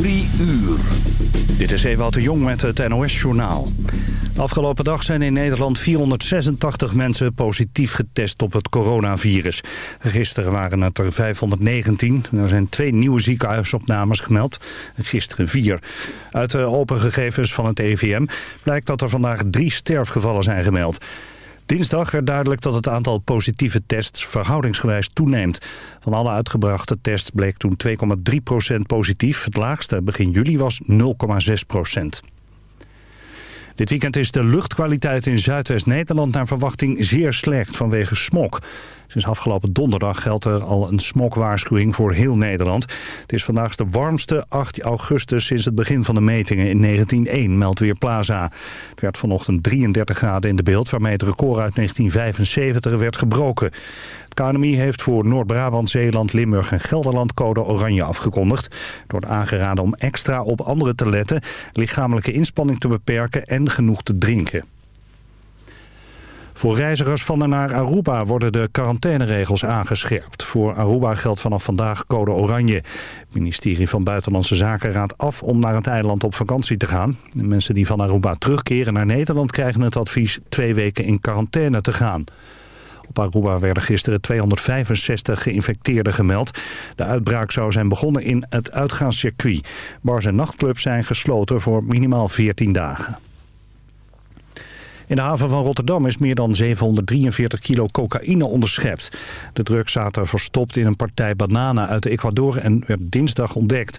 Drie uur. Dit is Ewout de Jong met het NOS-journaal. De afgelopen dag zijn in Nederland 486 mensen positief getest op het coronavirus. Gisteren waren het er 519. Er zijn twee nieuwe ziekenhuisopnames gemeld. Gisteren vier. Uit de open gegevens van het EVM blijkt dat er vandaag drie sterfgevallen zijn gemeld. Dinsdag werd duidelijk dat het aantal positieve tests verhoudingsgewijs toeneemt. Van alle uitgebrachte tests bleek toen 2,3% positief. Het laagste begin juli was 0,6% dit weekend is de luchtkwaliteit in Zuidwest-Nederland naar verwachting zeer slecht vanwege smog. Sinds afgelopen donderdag geldt er al een smogwaarschuwing voor heel Nederland. Het is vandaag de warmste 8 augustus sinds het begin van de metingen in 1901, meldt weer Plaza. Het werd vanochtend 33 graden in de beeld, waarmee het record uit 1975 werd gebroken. Het KNMI heeft voor Noord-Brabant, Zeeland, Limburg en Gelderland code oranje afgekondigd. Door aangeraden om extra op anderen te letten, lichamelijke inspanning te beperken en genoeg te drinken. Voor reizigers van en naar Aruba worden de quarantaineregels aangescherpt. Voor Aruba geldt vanaf vandaag code oranje. Het ministerie van Buitenlandse Zaken raadt af om naar het eiland op vakantie te gaan. De mensen die van Aruba terugkeren naar Nederland krijgen het advies twee weken in quarantaine te gaan. Op Aruba werden gisteren 265 geïnfecteerden gemeld. De uitbraak zou zijn begonnen in het uitgaanscircuit. Bars en nachtclubs zijn gesloten voor minimaal 14 dagen. In de haven van Rotterdam is meer dan 743 kilo cocaïne onderschept. De drugs zaten verstopt in een partij bananen uit Ecuador en werd dinsdag ontdekt.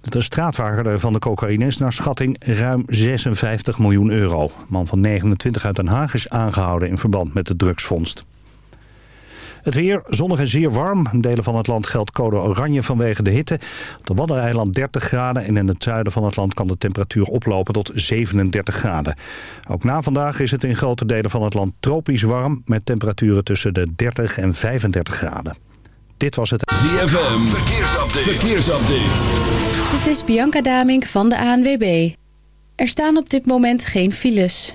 De straatwaarde van de cocaïne is naar schatting ruim 56 miljoen euro. Man van 29 uit Den Haag is aangehouden in verband met de drugsvondst. Het weer zonnig en zeer warm. In delen van het land geldt code oranje vanwege de hitte. Op de Waddeneiland 30 graden en in het zuiden van het land kan de temperatuur oplopen tot 37 graden. Ook na vandaag is het in grote delen van het land tropisch warm... met temperaturen tussen de 30 en 35 graden. Dit was het... ZFM, verkeersupdate. verkeersupdate. Dit is Bianca Damink van de ANWB. Er staan op dit moment geen files.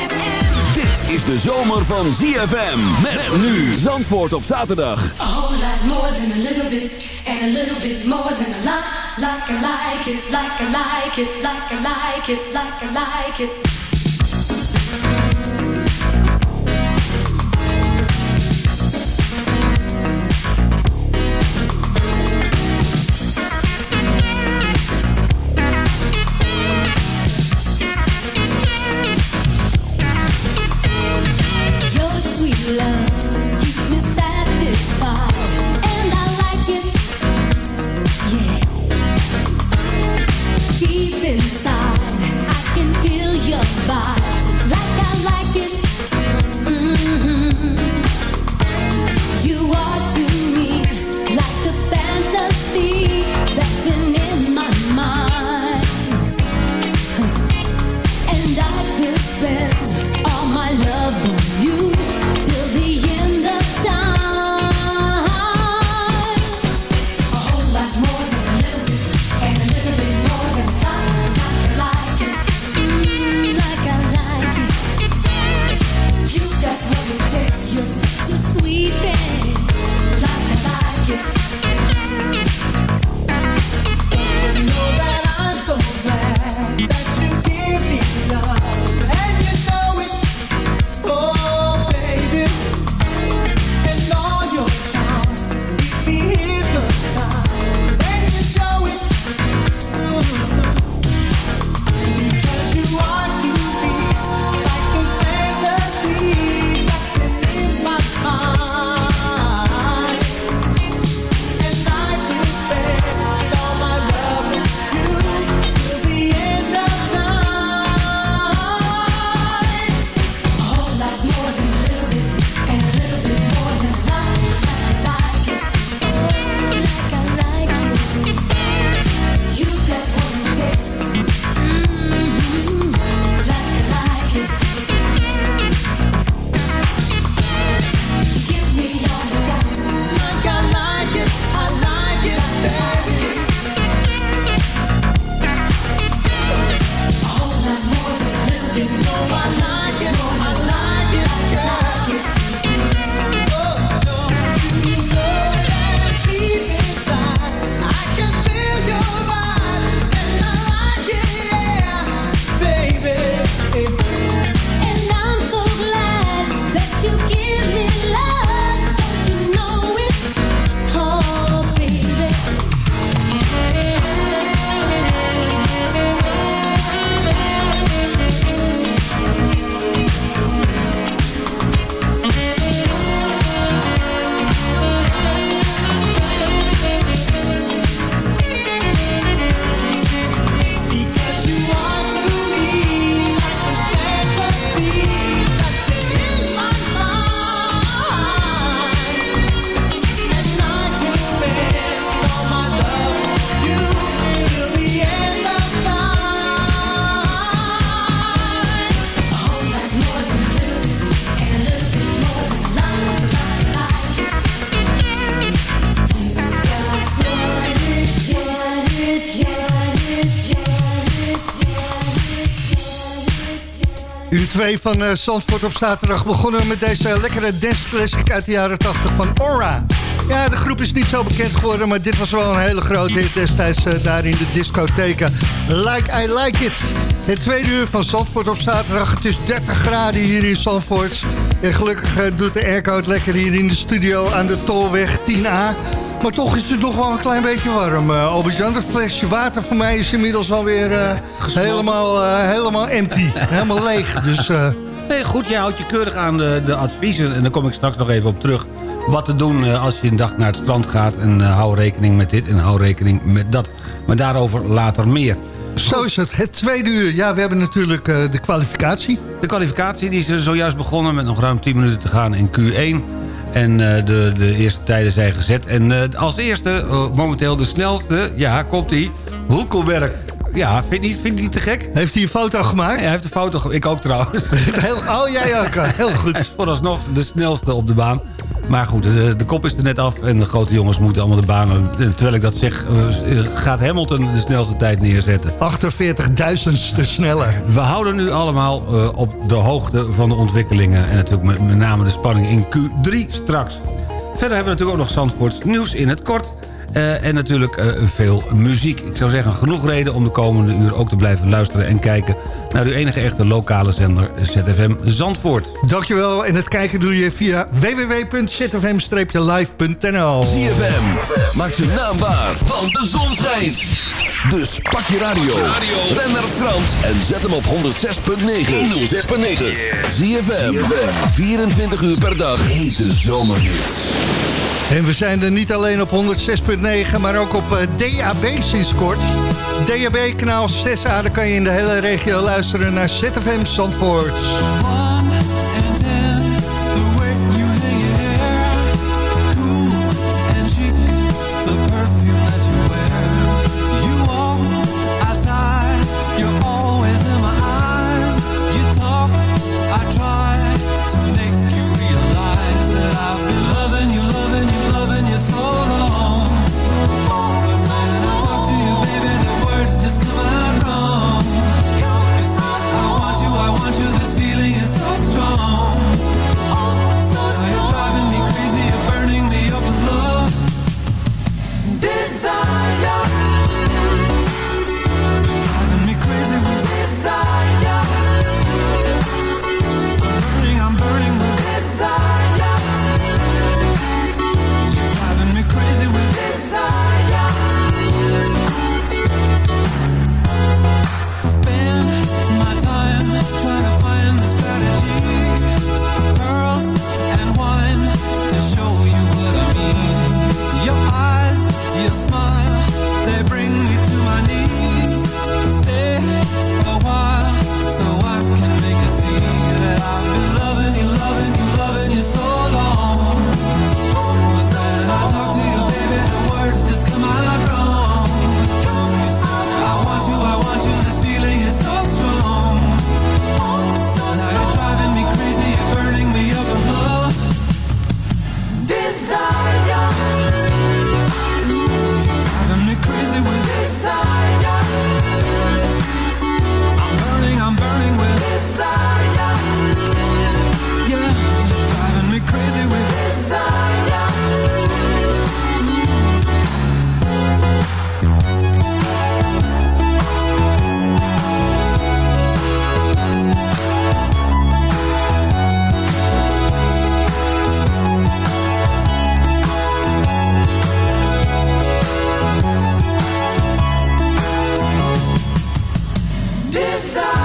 Is de zomer van ZFM. Met nu Zandvoort op zaterdag. A whole lot more than a little bit. And a little bit more than a lot. Like I like it, like I like it, like I like it, like I like it. 2 van uh, Zandvoort op zaterdag begonnen met deze lekkere dance classic uit de jaren 80 van Aura. Ja, de groep is niet zo bekend geworden, maar dit was wel een hele grote hit destijds uh, daar in de discotheken. Like I Like It. Het tweede uur van Zandvoort op zaterdag. Het is 30 graden hier in Zandvoort. En gelukkig uh, doet de airco het lekker hier in de studio aan de Tolweg 10A. Maar toch is het nog wel een klein beetje warm. Uh, Albert-Jan, de flesje water voor mij is inmiddels alweer uh, helemaal, uh, helemaal empty. helemaal leeg. Dus, Nee, goed, jij houdt je keurig aan de, de adviezen. En daar kom ik straks nog even op terug. Wat te doen als je een dag naar het strand gaat. En hou rekening met dit en hou rekening met dat. Maar daarover later meer. Zo is het. Het tweede uur. Ja, we hebben natuurlijk de kwalificatie. De kwalificatie die is zojuist begonnen met nog ruim 10 minuten te gaan in Q1. En uh, de, de eerste tijden zijn gezet. En uh, als eerste, uh, momenteel de snelste, ja, komt hij, Hoekelberg. Ja, vind je, niet, vind je niet te gek? Heeft hij een foto gemaakt? Ja, hij heeft een foto gemaakt. Ik ook trouwens. Heel, oh, jij ook. Heel goed. Vooralsnog de snelste op de baan. Maar goed, de, de, kop is er net af en de grote jongens moeten allemaal de baan... Terwijl ik dat zeg, gaat Hamilton de snelste tijd neerzetten. 48.000ste sneller. We houden nu allemaal uh, op de hoogte van de ontwikkelingen... en natuurlijk met, met name de spanning in Q3 straks. Verder hebben we natuurlijk ook nog Zandvoorts nieuws in het kort... Uh, en natuurlijk uh, veel muziek. Ik zou zeggen, genoeg reden om de komende uur ook te blijven luisteren... en kijken naar uw enige echte lokale zender ZFM Zandvoort. Dankjewel. En het kijken doe je via www.zfm-live.nl ZFM maakt zijn naam waar, want de zon schijnt. Dus pak je radio, ren naar Frans en zet hem op 106.9. 106.9. ZFM, 24 uur per dag. Hete zomerhits. En we zijn er niet alleen op 106.9, maar ook op uh, DAB sinds kort. DAB kanaal 6A, daar kan je in de hele regio luisteren naar ZFM Zandvoort. desire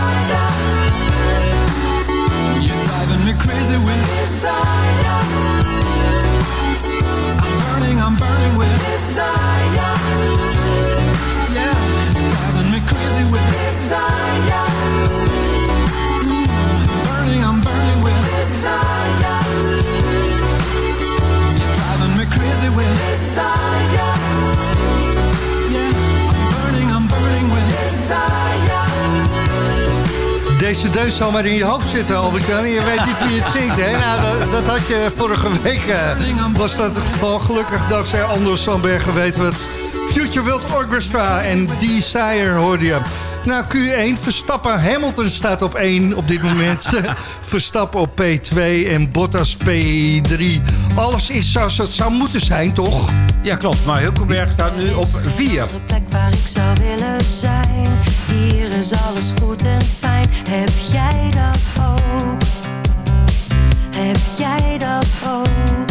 Deze deus zal maar in je hoofd zitten, Albert-Jan. Je weet niet wie het zingt, hè? Nou, dat, dat, had je vorige week, uh, was dat het geval. Gelukkig dankzij Anders Sandbergen weten we het. Future World Orchestra en Desire hoorde je. Nou, Q1, Verstappen, Hamilton staat op 1 op dit moment. Verstappen op P2 en Bottas P3. Alles is zoals het zou moeten zijn, toch? Ja, klopt. Maar Hulkenberg staat nu op 4. De plek waar ik zou willen zijn. Hier is alles goed en fijn. Heb jij dat ook? Heb jij dat ook?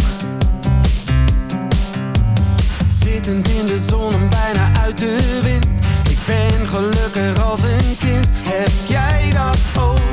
Zittend in de zon en bijna uit de wind. Ik ben gelukkig als een kind. Heb jij dat ook?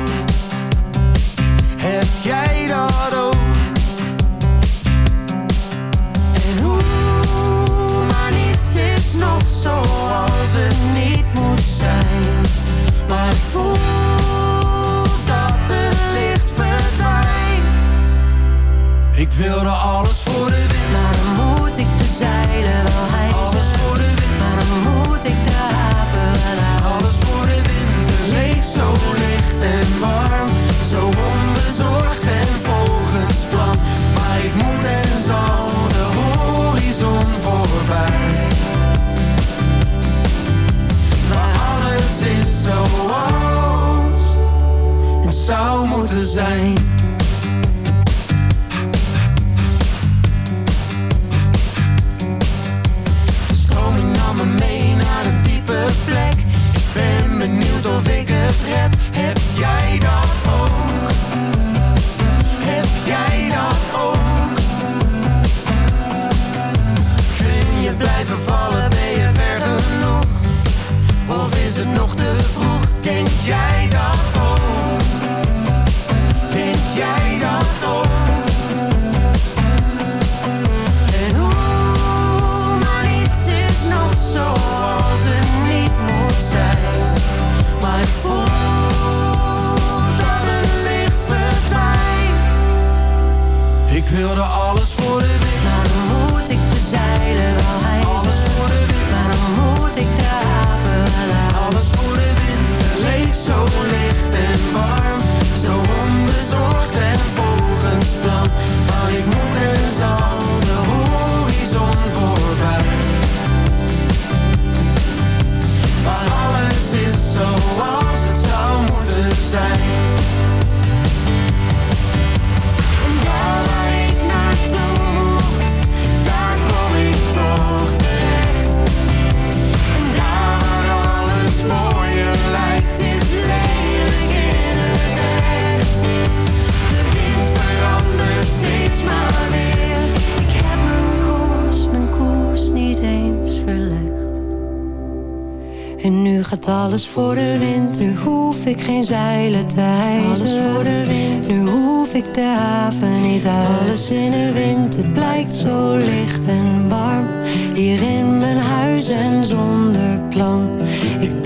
Alles voor de wind, nu hoef ik geen zeilen te hijsen. Alles voor de wind, nu hoef ik de haven niet uit. Alles in de wind, het blijkt zo licht en warm. Hier in mijn huis en zonder plan. Ik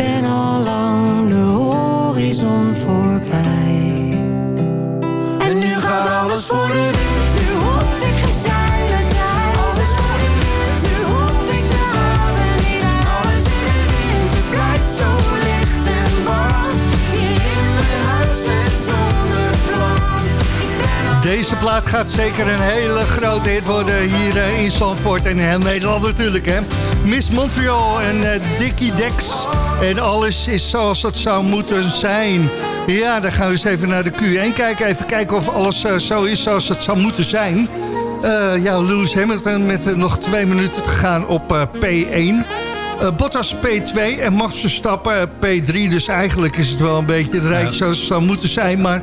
Deze plaat gaat zeker een hele grote hit worden hier eh, in Zandvoort en in heel Nederland natuurlijk. Hè? Miss Montreal en eh, Dickie Dex. En alles is zoals het zou moeten zijn. Ja, dan gaan we eens even naar de Q1 kijken. Even kijken of alles eh, zo is zoals het zou moeten zijn. Eh, ja, Lewis Hamilton met nog twee minuten te gaan op eh, P1. Eh, Bottas P2 en Max Verstappen eh, P3. Dus eigenlijk is het wel een beetje het rijtje zoals het zou moeten zijn. Maar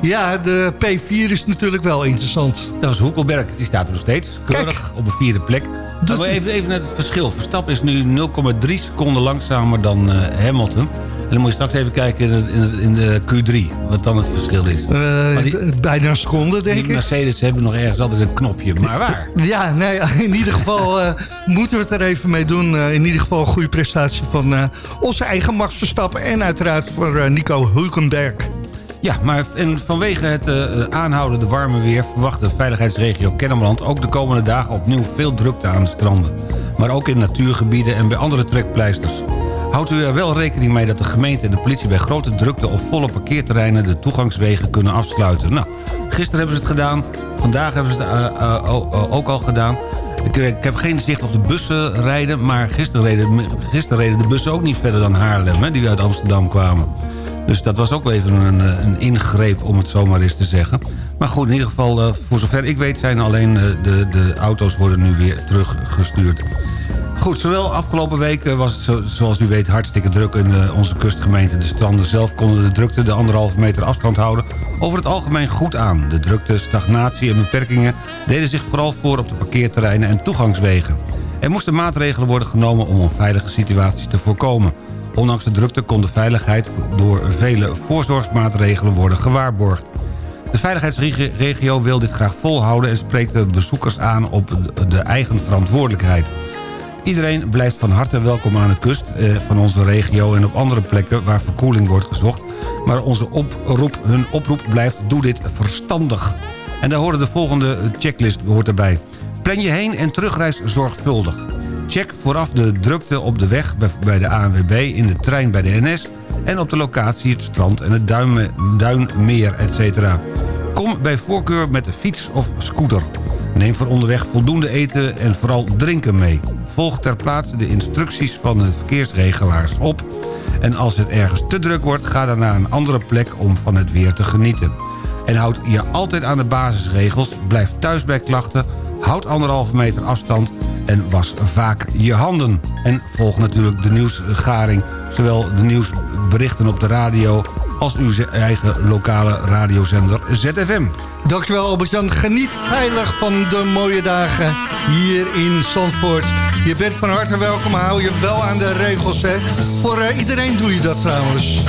ja, de P4 is natuurlijk wel interessant. Dat was Hoekelberg, die staat er nog steeds. Keurig Kijk. op een vierde plek. Dus die- even, even naar het verschil. Verstappen is nu 0,3 seconden langzamer dan eh, Hamilton. En dan moet je straks even kijken in, de- in, de- in de Q3, wat dan het verschil is. Eh, die- bijna een seconde, denk ik. Mercedes hebben nog ergens altijd een knopje. Maar waar? Ja, nee, in ieder geval eh, moeten we het er even mee doen. In ieder geval een goede prestatie van onze eigen Max Verstappen... en uiteraard voor Nico Hulkenberg. Ja, maar vanwege het eh, aanhoudende warme weer... verwacht de veiligheidsregio Kennemerland ook de komende dagen opnieuw veel drukte aan de stranden. Maar ook in natuurgebieden en bij andere trekpleisters. Houdt u er wel rekening mee dat de gemeente en de politie... bij grote drukte of volle parkeerterreinen de toegangswegen kunnen afsluiten. Nou, gisteren hebben ze het gedaan. Vandaag hebben ze het eh, eh, ook al gedaan. Ik, ik heb geen zicht op de bussen rijden... maar gisteren reden, gisteren reden de bussen ook niet verder dan Haarlem... Hè, die uit Amsterdam kwamen. Dus dat was ook even een, eh, een ingreep, om het zomaar eens te zeggen. Maar goed, in ieder geval, eh, voor zover ik weet... zijn alleen eh, de, de auto's worden nu weer teruggestuurd. Goed, zowel afgelopen week was het zo- zoals u weet hartstikke druk in onze kustgemeente. De stranden zelf konden de drukte de anderhalve meter afstand houden over het algemeen goed aan. De drukte, stagnatie en beperkingen deden zich vooral voor op de parkeerterreinen en toegangswegen. Er moesten maatregelen worden genomen om onveilige situaties te voorkomen. Ondanks de drukte kon de veiligheid door vele voorzorgsmaatregelen worden gewaarborgd. De veiligheidsregio wil dit graag volhouden... en spreekt de bezoekers aan op de- eigen verantwoordelijkheid. Iedereen blijft van harte welkom aan de kust eh, van onze regio... en op andere plekken waar verkoeling wordt gezocht. Maar onze oproep, hun oproep blijft, doe dit verstandig. En daar horen de volgende checklist hoort erbij. Plan je heen- en terugreis zorgvuldig. Check vooraf de drukte op de weg bij- de ANWB, in de trein bij de NS... en op de locatie het strand en het duinme- duinmeer, etc. Kom bij voorkeur met de fiets of scooter. Neem voor onderweg voldoende eten en vooral drinken mee. Volg ter plaatse de instructies van de verkeersregelaars op. En als het ergens te druk wordt, ga dan naar een andere plek om van het weer te genieten. En houd je altijd aan de basisregels. Blijf thuis bij klachten. Houd anderhalve meter afstand. En was vaak je handen. En volg natuurlijk de nieuwsgaring. Zowel de nieuwsberichten op de radio... als uw eigen lokale radiozender ZFM. Dankjewel Albert-Jan. Geniet veilig van de mooie dagen hier in Zandvoort. Je bent van harte welkom, hou je wel aan de regels. Hè? Voor eh, iedereen doe je dat trouwens.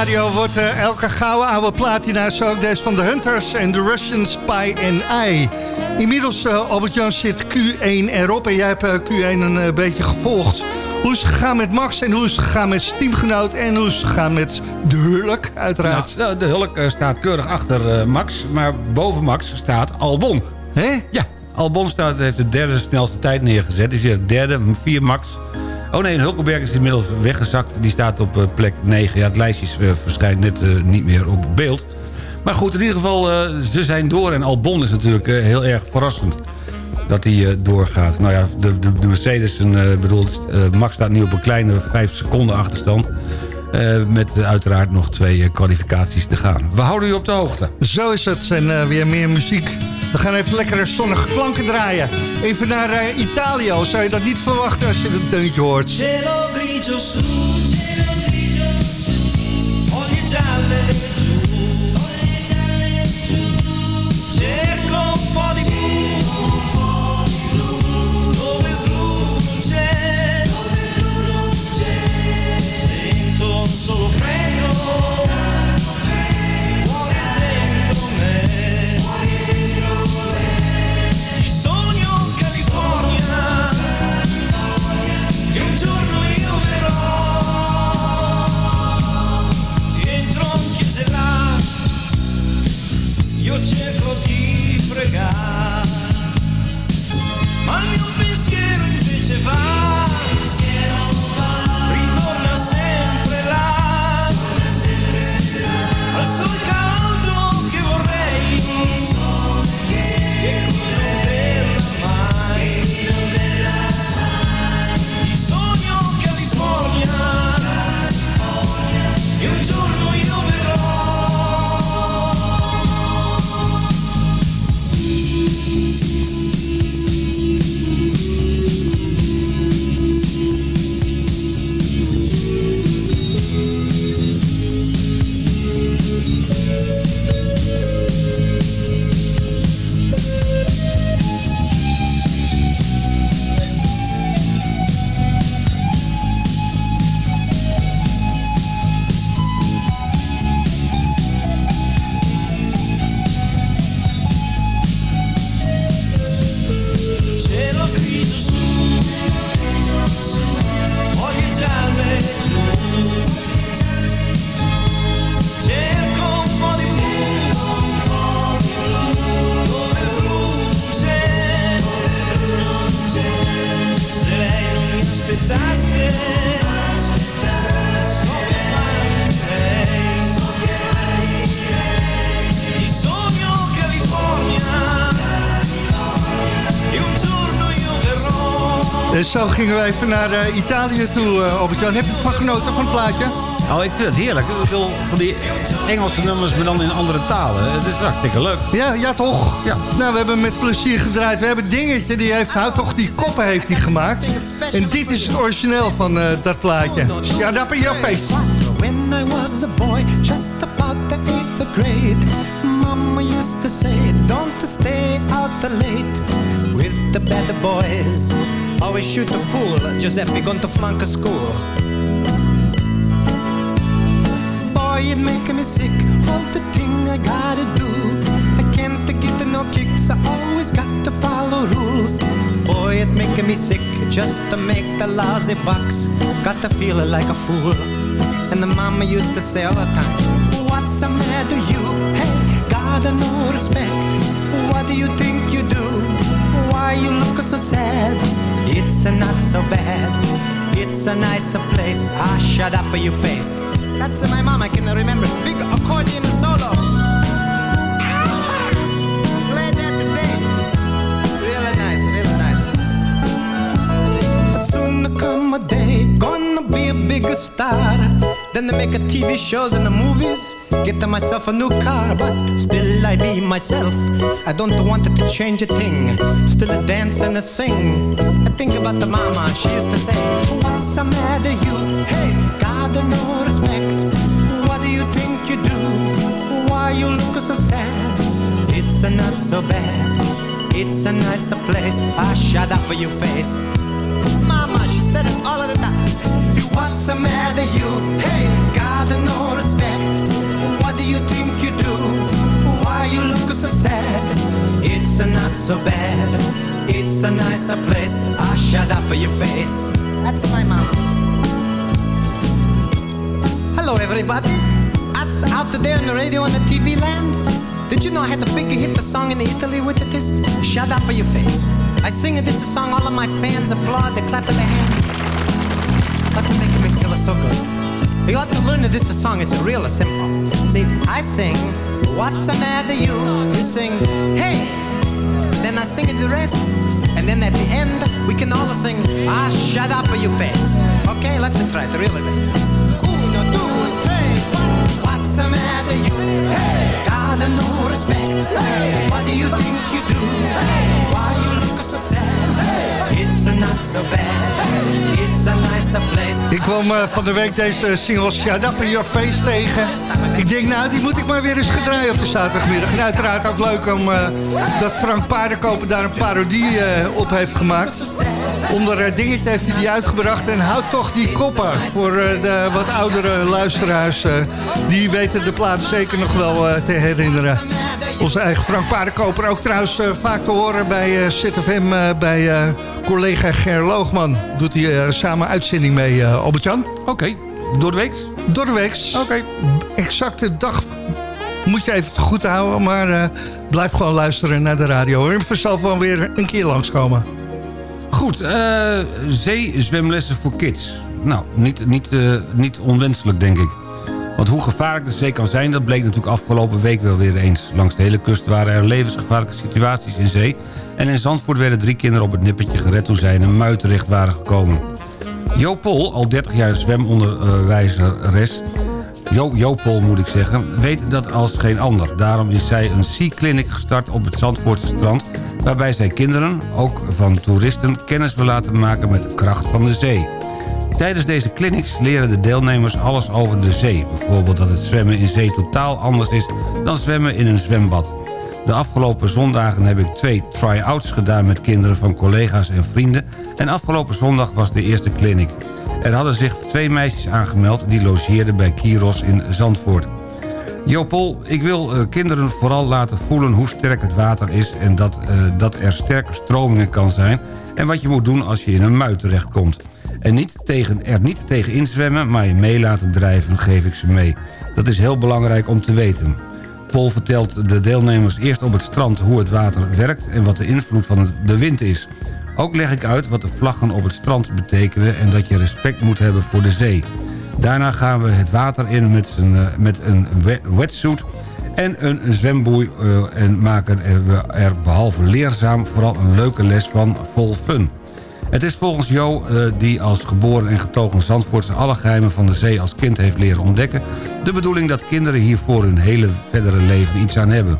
Radio wordt eh, elke gouden oude platina... zo ook deze van de Hunters en de Russian Spy and I. Inmiddels, eh, Albert-Jan, zit Q1 erop... en jij hebt eh, Q1 een beetje gevolgd. Hoe is het gegaan met Max en hoe is het gegaan met zijn teamgenoot... en hoe is het gegaan met de Hulk, uiteraard? Nou, de Hulk staat keurig achter Max, maar boven Max staat Albon. Hè? Ja, Albon staat, heeft de derde snelste tijd neergezet. Dus de derde, vier Max. Oh nee, en Hulkenberg is inmiddels weggezakt. Die staat op eh, plek 9. Ja, het lijstje eh, verschijnt net eh, niet meer op beeld. Maar goed, in ieder geval, ze zijn door. En Albon is natuurlijk heel erg verrassend dat hij doorgaat. Nou ja, de, de, de Mercedes, en, bedoel, eh, Max staat nu op een kleine 5 seconden achterstand. Met uiteraard nog twee kwalificaties te gaan. We houden u op de hoogte. Zo is het. En weer meer muziek. We gaan even lekkere zonnige klanken draaien. Even naar eh, Italië. Zou je dat niet verwachten als je dat deuntje hoort? Cielo grigio su, cielo grigio su, gingen we even naar eh, Italië toe, uh, Albert-Jan. Heb je ervan genoten van het plaatje? Nou, ik vind het heerlijk. Ik wil van die Engelse nummers, maar dan in andere talen. Het is hartstikke leuk. Ja, ja toch? Ja. Nou, we hebben met plezier gedraaid. We hebben Dingetje, die heeft, houdt toch die koppen heeft hij gemaakt. En dit is het origineel van eh, dat plaatje. Ja, dat in your face. When I was a boy, just about the eighth grade, Mama used to say, don't stay out late with the bad boys. Always shoot the pool, Giuseppe a school. Boy, it make me sick, all the thing I gotta do. I can't get no kicks, I always got to follow rules. Boy, it make me sick, just to make the lousy bucks. Got to feel like a fool. And the mama used to say all the time, What's the matter you? Hey, gotta no respect. What do you think you do? Why you look so sad? It's a not so bad. It's a nicer place. Ah, shut up for your face. That's my mom, I can remember. Big accordion solo. Play that today. Really nice, really nice. But soon there come a day, gonna be a bigger star. Then they make a TV shows and the movies. Get myself a new car, but still I be myself. I don't want to change a thing. Still a dance and a sing. I think about the mama, she used to say, What's the matter you? Hey, God no respect. What do you think you do? Why you look so sad? It's a not so bad. It's a nicer place. I shut up for your face. Mama, she said it all of the time. The matter you? Hey, got no respect. What do you think you do? Why you look so sad? It's a not so bad. It's a nicer place. I shut up your face. That's my mom. Hello, everybody. That's out there on the radio and the TV land. Did you know I had the big hit the song in Italy with this? Shut up your face. I sing this song, all of my fans applaud, they clap their hands. That's making me feel so good. You ought to learn that this is a song, it's real simple. See, I sing, what's the matter you? You sing, hey. Then I sing it the rest. And then at the end, we can all sing, ah, shut up your face. Okay, let's try it really. Uno, two, matter you. Hey, got no respect. Hey, what do you think you do? Hey, Ik kwam eh, van de week deze single Shut Up in Your Face tegen. Ik denk, nou, die moet ik maar weer eens gedraaien op de zaterdagmiddag. En uiteraard ook leuk om eh, dat Frank Paardenkoper daar een parodie eh, op heeft gemaakt. Onder dingetje heeft hij die uitgebracht. En houd toch die koppen voor de wat oudere luisteraars. die weten de plaat zeker nog wel te herinneren. Onze eigen Frank Paardenkoper ook trouwens eh, vaak te horen bij eh, ZFM... eh, bij collega Ger Loogman. Doet hij samen uitzending mee, Albert-Jan. Oké, door de week? Door de week. Oké. Exacte dag moet je even te goed houden, maar blijf gewoon luisteren naar de radio. hoor. En vanzelf wel weer een keer langskomen. Goed, zeezwemlessen voor kids. Nou, niet, niet, niet onwenselijk, denk ik. Want hoe gevaarlijk de zee kan zijn... dat bleek natuurlijk afgelopen week wel weer eens. Langs de hele kust waren er levensgevaarlijke situaties in zee... en in Zandvoort werden drie kinderen op het nippertje gered... toen zij in een mui terecht waren gekomen. Jo Pol, al 30 jaar zwemonderwijzeres... Jo, Jo Pol moet ik zeggen, weet dat als geen ander. Daarom is zij een Sea Clinic gestart op het Zandvoortse strand... waarbij zij kinderen, ook van toeristen... kennis wil laten maken met de kracht van de zee. Tijdens deze clinics leren de deelnemers alles over de zee. Bijvoorbeeld dat het zwemmen in zee totaal anders is dan zwemmen in een zwembad. De afgelopen zondagen heb ik twee try-outs gedaan met kinderen van collega's en vrienden... en afgelopen zondag was de eerste clinic. Er hadden zich twee meisjes aangemeld die logeerden bij Kiros in Zandvoort. Jopol, ik wil eh, kinderen vooral laten voelen hoe sterk het water is... en dat, eh, dat er sterke stromingen kan zijn... en wat je moet doen als je in een mui terechtkomt. En niet tegen, er niet tegen inzwemmen, maar je mee laten drijven, geef ik ze mee. Dat is heel belangrijk om te weten. Pol vertelt de deelnemers eerst op het strand hoe het water werkt... en wat de invloed van de wind is. Ook leg ik uit wat de vlaggen op het strand betekenen... en dat je respect moet hebben voor de zee. Daarna gaan we het water in met, eh, met een we- wetsuit en een zwemboei... eh, en maken we er behalve leerzaam vooral een leuke les van vol fun. Het is volgens Jo, eh, die als geboren en getogen Zandvoortse... alle geheimen van de zee als kind heeft leren ontdekken... de bedoeling dat kinderen hier voor hun hele verdere leven iets aan hebben.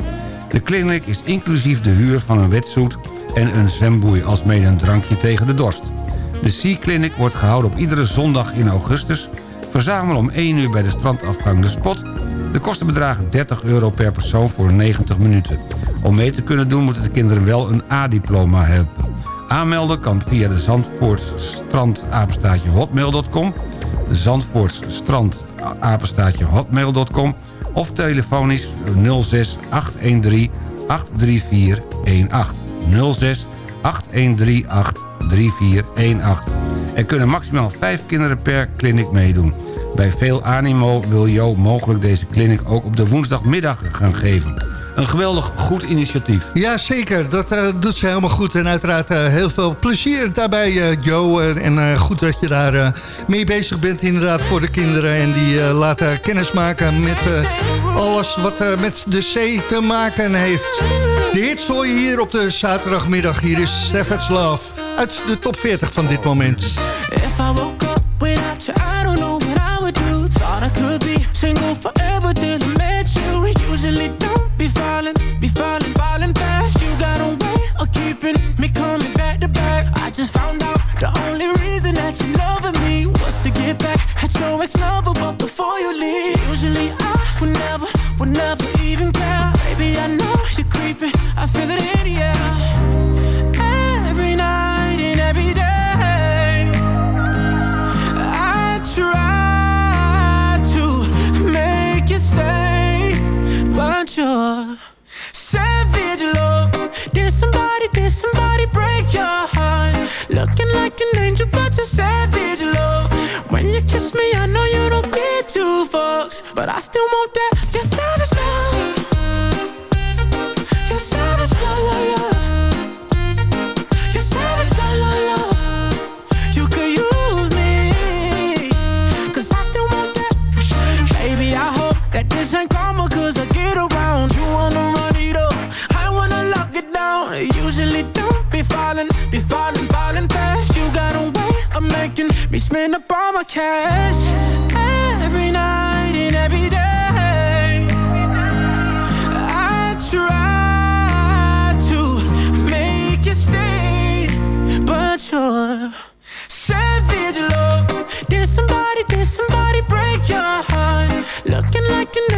De clinic is inclusief de huur van een wetsuit en een zwemboei... als mede een drankje tegen de dorst. De Sea Clinic wordt gehouden op iedere zondag in augustus. Verzamel om 1 uur bij de strandafgang de spot. De kosten bedragen 30 euro per persoon voor 90 minuten. Om mee te kunnen doen moeten de kinderen wel een A-diploma hebben. Aanmelden kan via de Zandvoorts strand apenstaatje hotmail.com... de Zandvoorts strand apenstaatje hotmail.com... of telefonisch 06 813 83418. 06 813 83418. Er kunnen maximaal 5 kinderen per clinic meedoen. Bij veel animo wil Jo mogelijk deze clinic ook op de woensdagmiddag gaan geven. Een geweldig goed initiatief. Ja, zeker. Dat eh, doet ze helemaal goed. En uiteraard eh, heel veel plezier daarbij, eh, Joe. En goed dat je daar mee bezig bent inderdaad voor de kinderen. En die laten kennis maken met alles wat met de zee te maken heeft. De hits hoor je hier op de zaterdagmiddag. Hier is Savage Love uit de top 40 van dit moment. But I still want that. You're savage love. You're savage love, love, love. You're savage love, love, love. You could use me, cause I still want that. Baby, I hope that this ain't karma, cause I get around. You wanna run it up, I wanna lock it down. Usually don't be falling, be falling, falling fast. You got a way of making me spend up all my cash.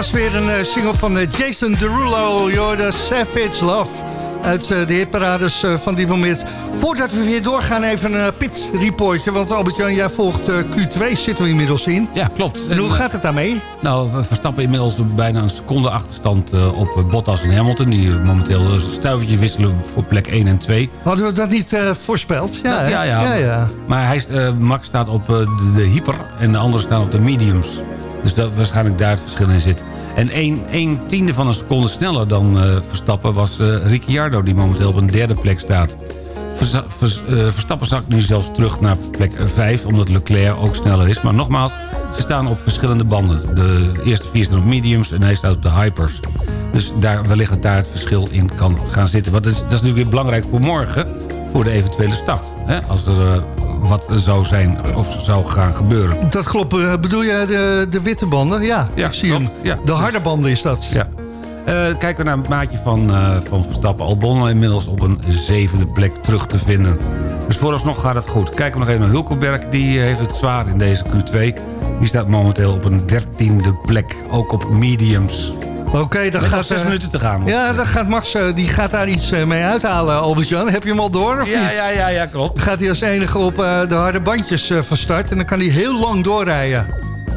Was weer een eh, single van eh, Jason Derulo, the Savage Love. Uit eh, de hitparades van die moment. Voordat we weer doorgaan, even een pit reportje. Want Albert-Jan, jij volgt eh, Q2, zitten we inmiddels in. Ja, klopt. En hoe gaat het daarmee? Nou, we Verstappen inmiddels bijna een seconde achterstand op Bottas en Hamilton... die momenteel een stuivertje wisselen voor plek 1 en 2. Hadden we dat niet voorspeld? Ja, ja, ja. ja, ja. Maar hij, Max staat op de, de hyper en de anderen staan op de mediums. Dus dat waarschijnlijk daar het verschil in zit. En 1 1 tiende van een seconde sneller dan eh, Verstappen was eh, Ricciardo... die momenteel op een derde plek staat. Eh, Verstappen zakt nu zelfs terug naar plek 5... omdat Leclerc ook sneller is. Maar nogmaals, ze staan op verschillende banden. De eerste vier staan op mediums en hij staat op de hypers. Dus daar, wellicht daar het verschil in kan gaan zitten. Want dat is, dat is natuurlijk weer belangrijk voor morgen... voor de eventuele start. Hè? Als er wat zou zijn of zou gaan gebeuren. Dat klopt. Eh, bedoel je de, de witte banden? Ja, Ja, ik zie hem. Ja. De harde banden is dat. Ja. Eh, kijken we naar het maatje van, eh, van Verstappen. Albon inmiddels op een zevende plek terug te vinden. Dus vooralsnog gaat het goed. Kijken we nog even naar Hulkenberg. Die heeft het zwaar in deze Q2. Die staat momenteel op een dertiende plek. Ook op mediums. Oké, dan Met gaat... zes eh, minuten te gaan. Ja, dan gaat Max eh, die gaat daar iets eh, mee uithalen, Albert-Jan. Heb je hem al door of ja, niet? ja, ja, ja, klopt. Dan gaat hij als enige op eh, de harde bandjes eh, van start. En dan kan hij heel lang doorrijden.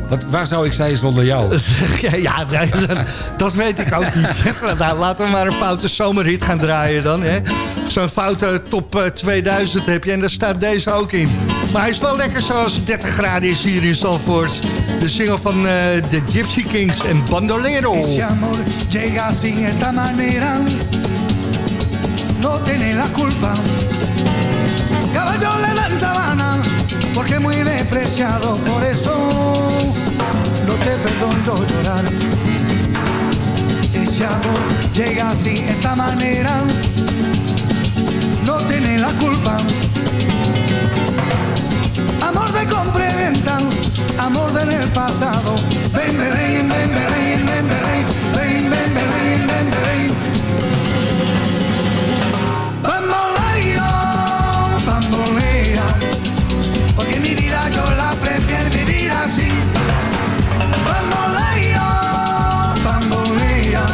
Wat, waar zou ik zijn zonder jou? ja, ja dat, dat weet ik ook niet. nou, laten we maar een foute zomerhit gaan draaien dan. Zo'n foute top eh, 2000 heb je. En daar staat deze ook in. Maar hij is wel lekker zoals het 30 graden is hier in Zandvoort. De single van eh, de Gypsy Kings en Bandolero. Ese amor llega sin esta manera, no tiene la culpa. Caballo le dan sabana, porque muy despreciado, por eso no te perdono llorar. Ese amor llega sin esta manera, no tiene la culpa. Amor de compra y venta, amor del pasado. Ven, ven, ven, ven, ven, ven, ven, ven, ven, ven, ven, ven. Bamboleo, bambolea, porque mi vida yo la prefiero vivir así. Bamboleo, bambolea,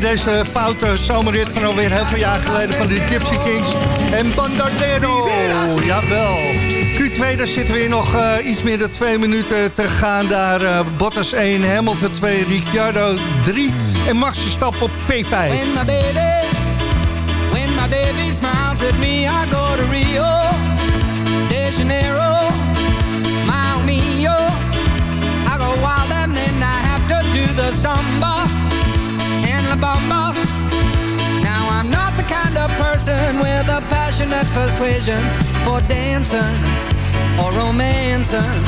deze foute zomerrit van alweer heel veel jaar geleden van de Gypsy Kings en Bandardero. Jawel. Q2, daar zitten we hier nog eh, iets meer dan twee minuten te gaan. Daar eh, Bottas 1, Hamilton 2, Ricciardo 3 en Max Verstappen op P5. When my baby, when smiles at me, I go to Rio de Janeiro, Mile Mio. I go wild and then I have to do the samba Now I'm not the kind of person with a passionate persuasion for dancing or romancing.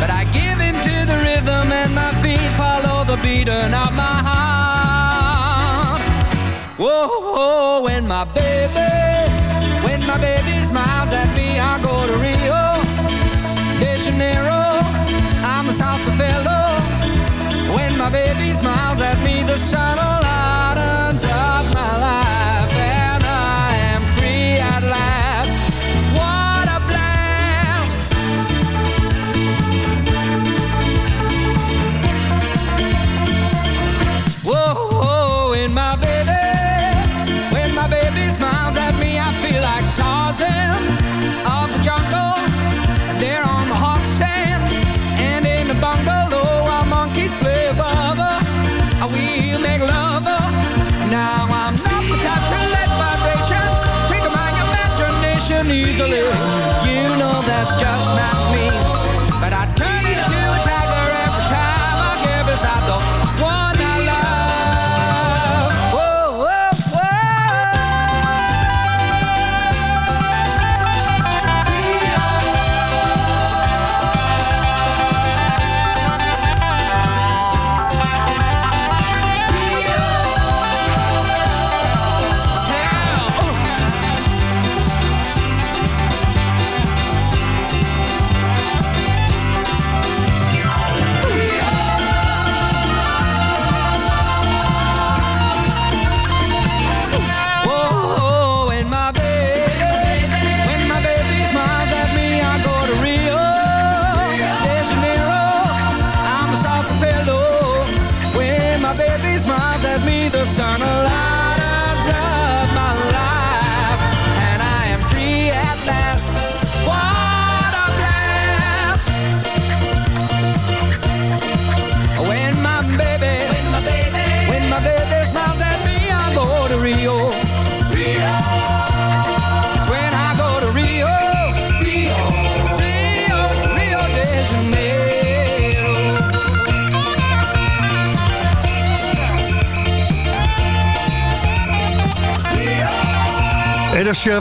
But I give in to the rhythm and my feet follow the beating of my heart. Whoa, whoa, when my baby, when my baby smiles at me, I go to Rio de Janeiro. I'm a salsa fellow. When my baby smiles at me, the sun up my life,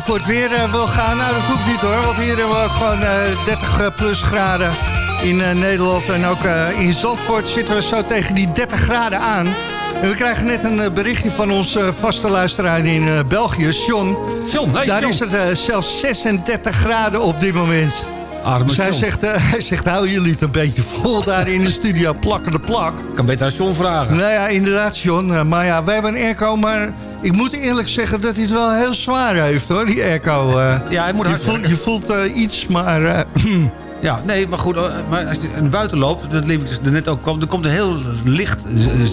voor het weer eh, wil gaan, nou dat hoeft niet hoor. Want hier hebben we ook gewoon eh, 30 plus graden in eh, Nederland. En ook eh, in Zandvoort zitten we zo tegen die 30 graden aan. En we krijgen net een eh, berichtje van onze vaste luisteraar in eh, België, John. John, Daar John. is het eh, zelfs 36 graden op dit moment. Arme hij John. zegt, eh, hij zegt, hou jullie het een beetje vol daar in de studio, plakken de plak. Ik kan beter aan John vragen. Nou ja, inderdaad, John. Eh, Maar ja, we hebben een airco, maar ik moet eerlijk zeggen dat hij het wel heel zwaar heeft, hoor, die airco. eh. Ja, hij moet je, voelt, je voelt eh, iets, maar... eh, Ja, nee, maar goed, maar als je naar buiten loopt, dat liep ik er net ook kwam, er komt een heel licht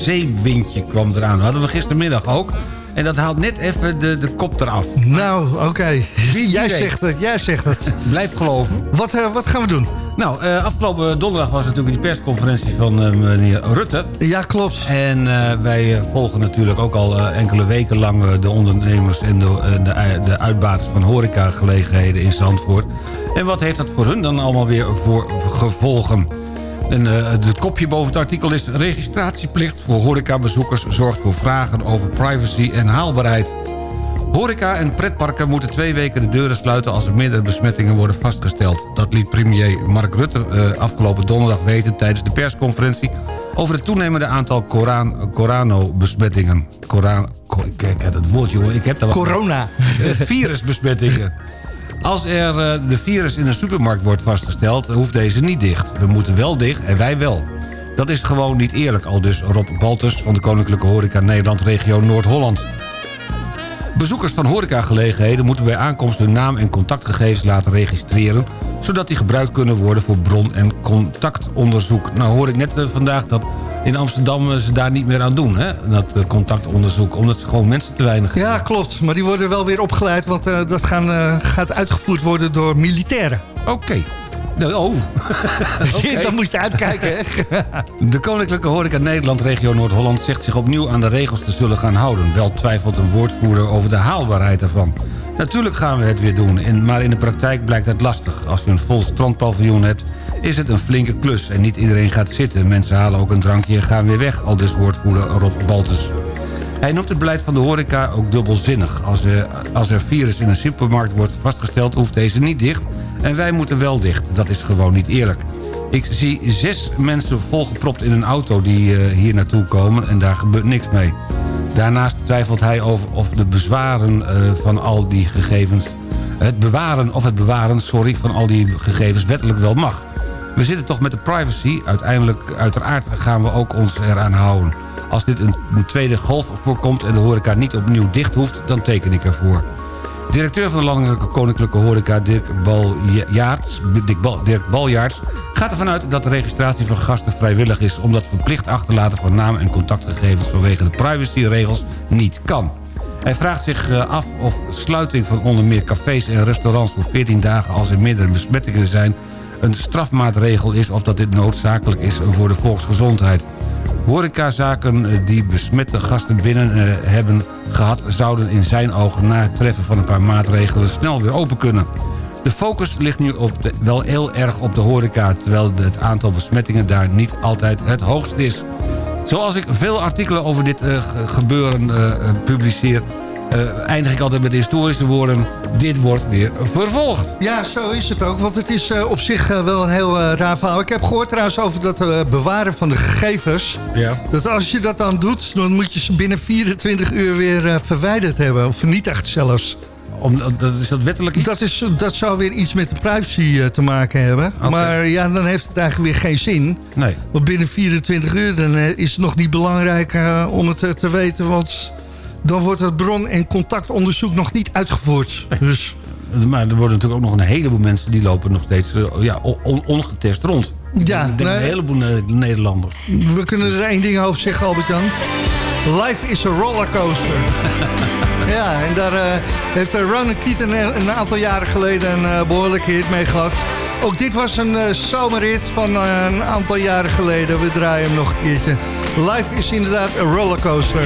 zeewindje kwam eraan. Dat hadden we gistermiddag ook. En dat haalt net even de, de kop eraf. nou, oké. Jij zegt het, jij zegt het. Blijf geloven. Wat, wat gaan we doen? Nou, eh, afgelopen donderdag was natuurlijk die persconferentie van eh, meneer Rutte. Ja, klopt. En eh, wij volgen natuurlijk ook al enkele weken lang de ondernemers en de, de, de uitbaters van horecagelegenheden in Zandvoort. En wat heeft dat voor hun dan allemaal weer voor gevolgen? En het kopje boven het artikel is... registratieplicht voor horecabezoekers zorgt voor vragen over privacy en haalbaarheid. Horeca en pretparken moeten twee weken de deuren sluiten... als er meerdere besmettingen worden vastgesteld. Dat liet premier Mark Rutte eh, afgelopen donderdag weten... tijdens de persconferentie over het toenemende aantal Coran- Corano-besmettingen. Coran, co- kijk, dat woord, jongen, ik heb dat. Corona. Eh, virusbesmettingen. Als er eh, de virus in een supermarkt wordt vastgesteld... hoeft deze niet dicht. We moeten wel dicht en wij wel. Dat is gewoon niet eerlijk, al dus Rob Baltus... van de Koninklijke Horeca Nederland regio Noord-Holland. Bezoekers van horecagelegenheden moeten bij aankomst hun naam en contactgegevens laten registreren... zodat die gebruikt kunnen worden voor bron- en contactonderzoek. Nou hoor ik net eh, vandaag dat in Amsterdam eh, ze daar niet meer aan doen, hè? Dat eh, contactonderzoek, omdat ze gewoon mensen te weinig Ja, klopt. Maar die worden wel weer opgeleid, want dat gaan, gaat uitgevoerd worden door militairen. Oké. Oh. Oké. Dan moet je uitkijken? De Koninklijke Horeca Nederland Regio Noord-Holland zegt zich opnieuw aan de regels te zullen gaan houden. Wel twijfelt een woordvoerder over de haalbaarheid ervan. Natuurlijk gaan we het weer doen, en- maar in de praktijk blijkt het lastig. Als je een vol strandpaviljoen hebt, is het een flinke klus en niet iedereen gaat zitten. Mensen halen ook een drankje en gaan weer weg, al dus woordvoerder Rob Baltus. Hij noemt het beleid van de horeca ook dubbelzinnig. Als er, als er virus in een supermarkt wordt vastgesteld, hoeft deze niet dicht. En wij moeten wel dicht. Dat is gewoon niet eerlijk. Ik zie zes mensen volgepropt in een auto die eh, hier naartoe komen... en daar gebeurt niks mee. Daarnaast twijfelt hij over of de bezwaren eh, van al die gegevens... het bewaren of het bewaren, sorry, van al die gegevens wettelijk wel mag. We zitten toch met de privacy. Uiteindelijk, uiteraard gaan we ook ons eraan houden. Als dit een, een tweede golf voorkomt en de horeca niet opnieuw dicht hoeft... dan teken ik ervoor. Directeur van de Landelijke Koninklijke Horeca, Dirk Baljaarts, Dirk, gaat ervan uit dat de registratie van gasten vrijwillig is... omdat verplicht achterlaten van naam en contactgegevens... vanwege de privacyregels niet kan. Hij vraagt zich eh, af of sluiting van onder meer cafés en restaurants... voor 14 dagen als er meerdere besmettingen zijn... een strafmaatregel is of dat dit noodzakelijk is voor de volksgezondheid. Horecazaken eh, die besmette gasten binnen eh, hebben gehad... zouden in zijn ogen na het treffen van een paar maatregelen snel weer open kunnen. De focus ligt nu op wel heel erg op de horeca... terwijl het aantal besmettingen daar niet altijd het hoogst is. Zoals ik veel artikelen over dit eh, ge- gebeuren eh, publiceer... eh, eindig ik altijd met de historische woorden... dit wordt weer vervolgd. Ja, zo is het ook. Want het is eh, op zich eh, wel een heel raar verhaal. Ik heb gehoord trouwens over dat bewaren van de gegevens. Ja. Dat als je dat dan doet, dan moet je ze binnen 24 uur weer verwijderd hebben. Of vernietigd zelfs. Om, dat, is dat wettelijk iets? Dat, is, dat zou weer iets met de privacy te maken hebben. Maar ja, dan heeft het eigenlijk weer geen zin. Nee. Want binnen 24 uur dan, is het nog niet belangrijk om het te weten. Want dan wordt het bron- en contactonderzoek nog niet uitgevoerd. Dus Maar er worden natuurlijk ook nog een heleboel mensen... die lopen nog steeds eh, ja, on- ongetest rond. Ja, denk nee. een heleboel Ne- Nederlanders. we kunnen er één ding over zeggen, Albert-Jan. Life is a rollercoaster. ja, en daar eh, heeft uh, Ronan Keaton een, aantal jaren geleden een eh, behoorlijke hit mee gehad. Ook dit was een eh, zomerhit van eh, een aantal jaren geleden. We draaien hem nog een keertje. Life is inderdaad een rollercoaster.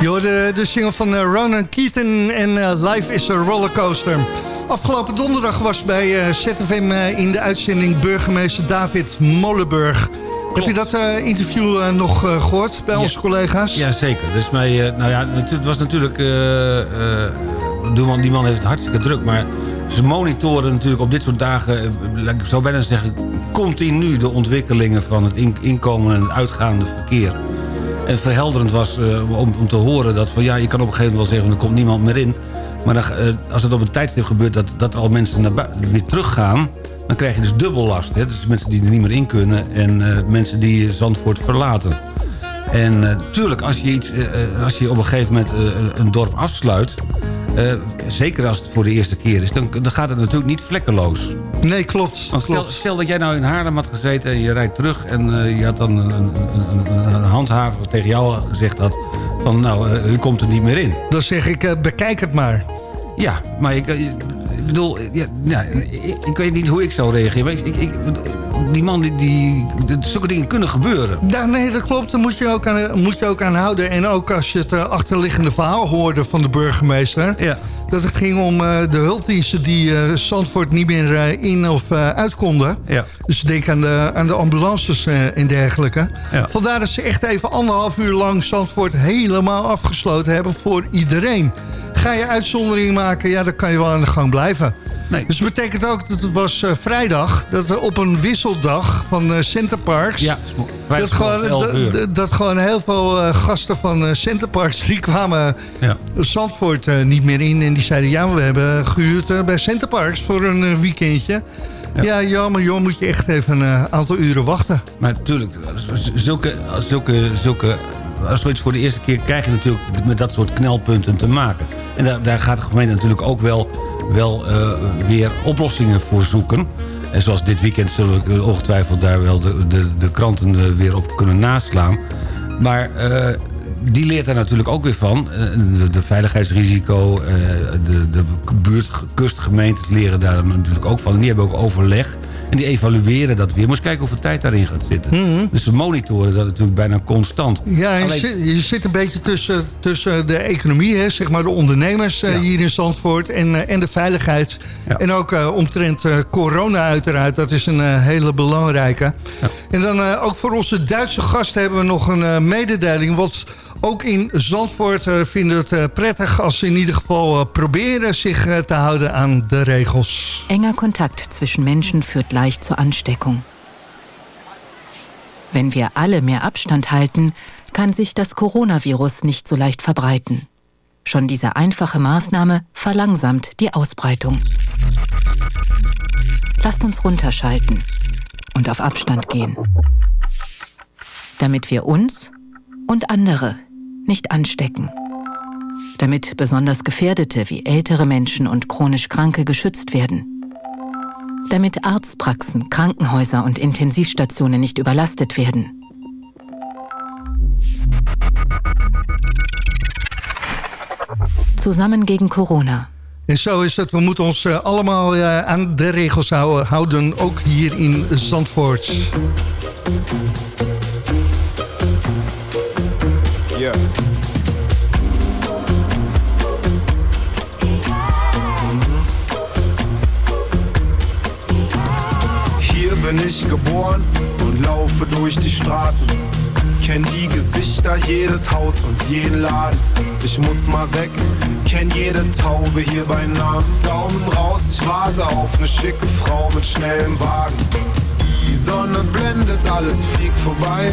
Je hoorde de single van eh, Ronan Keaton en eh, Life is a Rollercoaster. Afgelopen donderdag was bij eh, ZFM in de uitzending burgemeester David Molenburg. Heb je dat interview nog eh, gehoord bij onze collega's? Ja, zeker. Dus mij, nou ja, het was natuurlijk... die man- die man heeft het hartstikke druk, maar ze monitoren natuurlijk op dit soort dagen... ik zou bijna zeggen, continu de ontwikkelingen van het in- inkomen en het uitgaande verkeer. En verhelderend was eh, om, om te horen dat van ja, je kan op een gegeven moment wel zeggen... er komt niemand meer in. Maar eh, als het op een tijdstip gebeurt dat, dat er al mensen naar weer teruggaan... dan krijg je dus dubbel last. Hè? Dus mensen die er niet meer in kunnen en eh, mensen die Zandvoort verlaten. En tuurlijk, als je, iets, als je op een gegeven moment een dorp afsluit... zeker als het voor de eerste keer is, dan, dan gaat het natuurlijk niet vlekkeloos. Nee, klopt. Stel, dat jij nou in Haarlem had gezeten en je rijdt terug... en eh, je had dan een, een, een, een- handhaver tegen jou gezegd had... van nou, eh, u komt er niet meer in. Dan zeg ik, eh, bekijk het maar. Ja, maar ik, ik bedoel, ja, ja, ik, ik weet niet hoe ik zou reageren. Maar ik, die man, die, die, zulke dingen kunnen gebeuren. Ja, nee, dat klopt. Daar moet je ook aan, moet je ook aan houden. En ook als je het achterliggende verhaal hoorde van de burgemeester... Ja. Dat het ging om eh, de hulpdiensten die eh Zandvoort niet meer eh, in of uit konden. Ja. Dus denk aan de, aan de ambulances en dergelijke. Ja. Vandaar dat ze echt even anderhalf uur lang Zandvoort helemaal afgesloten hebben voor iedereen. Ga je uitzondering maken, ja, dan kan je wel aan de gang blijven. Nee. Dus dat betekent ook dat het was eh, vrijdag, dat er op een wisseldag van eh Centerparks... Ja, dat gewoon, 11 dat, gewoon heel veel eh, gasten van Centerparks... die kwamen Ja. Zandvoort niet meer in. En die zeiden, ja, we hebben gehuurd eh, bij Centerparks voor een weekendje. Ja, jammer joh, moet je echt even een aantal uren wachten. Maar natuurlijk, zulke, zulke, zulke, als zoiets voor de eerste keer krijg je natuurlijk met dat soort knelpunten te maken. En daar, daar gaat de gemeente natuurlijk ook wel, wel eh, weer oplossingen voor zoeken. En zoals dit weekend zullen we ongetwijfeld daar wel de, de, de kranten eh, weer op kunnen naslaan. Maar eh, die leert daar natuurlijk ook weer van. De, de veiligheidsrisico, de, de buurt, kustgemeentes leren daar natuurlijk ook van. En die hebben ook overleg. En die evalueren dat weer. Moest kijken hoeveel tijd daarin gaat zitten. Dus ze monitoren dat natuurlijk bijna constant. Ja, je, Alleen- zit, je zit een beetje tussen, tussen de economie, hè, zeg maar de ondernemers eh, Ja. hier in Zandvoort en, eh, en de veiligheid. Ja. En ook eh, omtrent corona uiteraard, dat is een hele belangrijke. En dan ook voor onze Duitse gasten hebben we nog een mededeling. Want ook in Zandvoort eh, vinden het eh, prettig als ze in ieder geval eh, proberen zich te houden aan de regels. Enger Kontakt zwischen Menschen führt leicht zur Ansteckung. Wenn wir alle mehr Abstand halten, kann sich das Coronavirus nicht so leicht verbreiten. Schon diese einfache Maßnahme verlangsamt die Ausbreitung. Lasst uns runterschalten und auf Abstand gehen. Damit wir uns und andere nicht anstecken. Damit besonders Gefährdete wie ältere Menschen und chronisch Kranke geschützt werden damit Arztpraxen, Krankenhäuser und Intensivstationen nicht überlastet werden. Zusammen gegen Corona. En zo is het, we moeten ons eh, allemaal eh, aan de regels houden, ook hier in Zandvoort. Hier bin ich geboren und laufe durch die Straßen. Kenn die Gesichter, jedes Haus und jeden Laden. Ich muss mal weg, kenn jede Taube hier bei Namen. Daumen raus, ich warte auf ne schicke Frau mit schnellem Wagen. Die Sonne blendet, alles fliegt vorbei.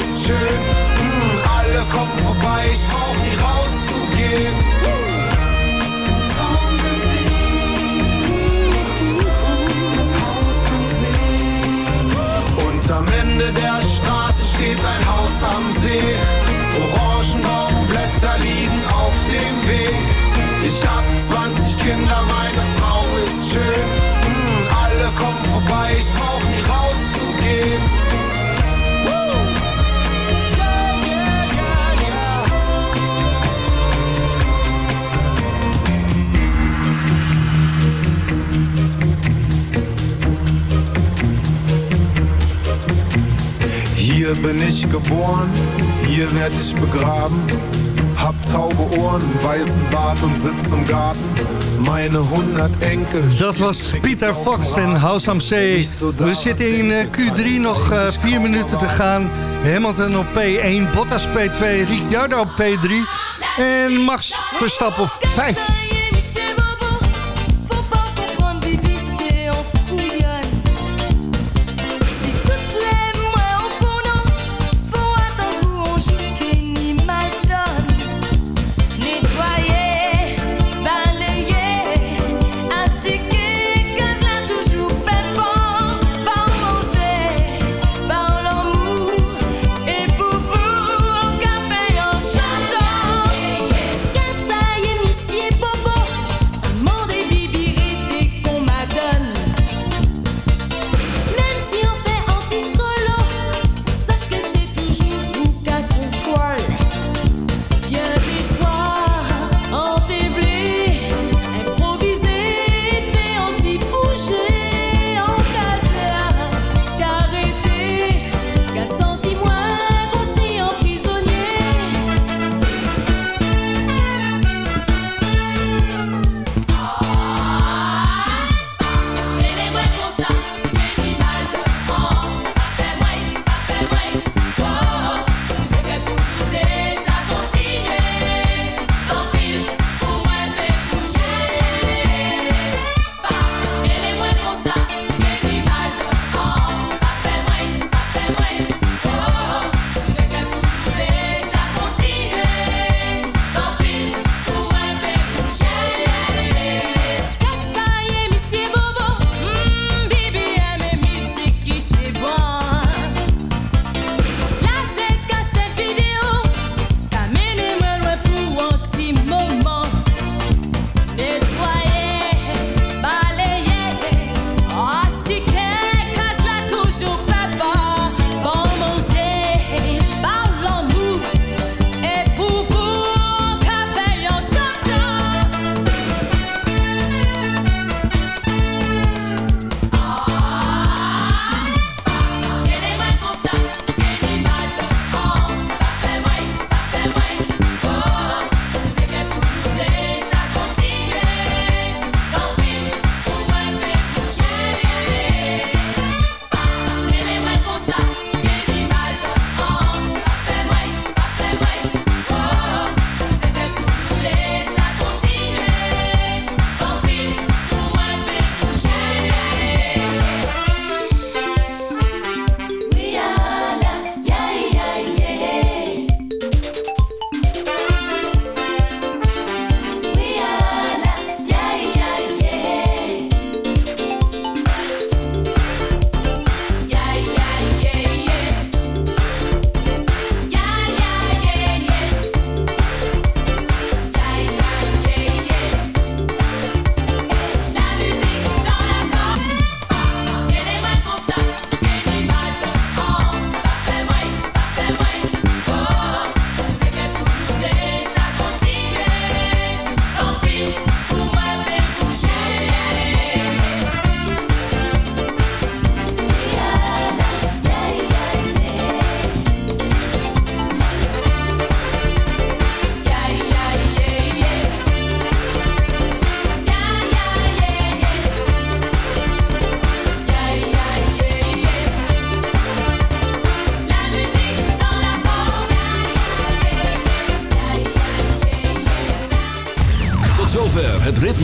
Ist schön. Mm, alle kommen vorbei, ich brauch nie rauszugehen. Das Haus am See. Und am Ende der Straße steht ein Haus am See. Hier bin ich geboren, hier werd ich begraben. Hab tauge Ohren, weißen Bart und sitz im Garten. Meine 100 Enkel. Dat was Pieter Fox en House am See. We zitten in eh, Q3 nog eh, vier minuten te gaan. Hamilton op P1, Bottas P2, Ricciardo op P3 en Max Verstappen op 5.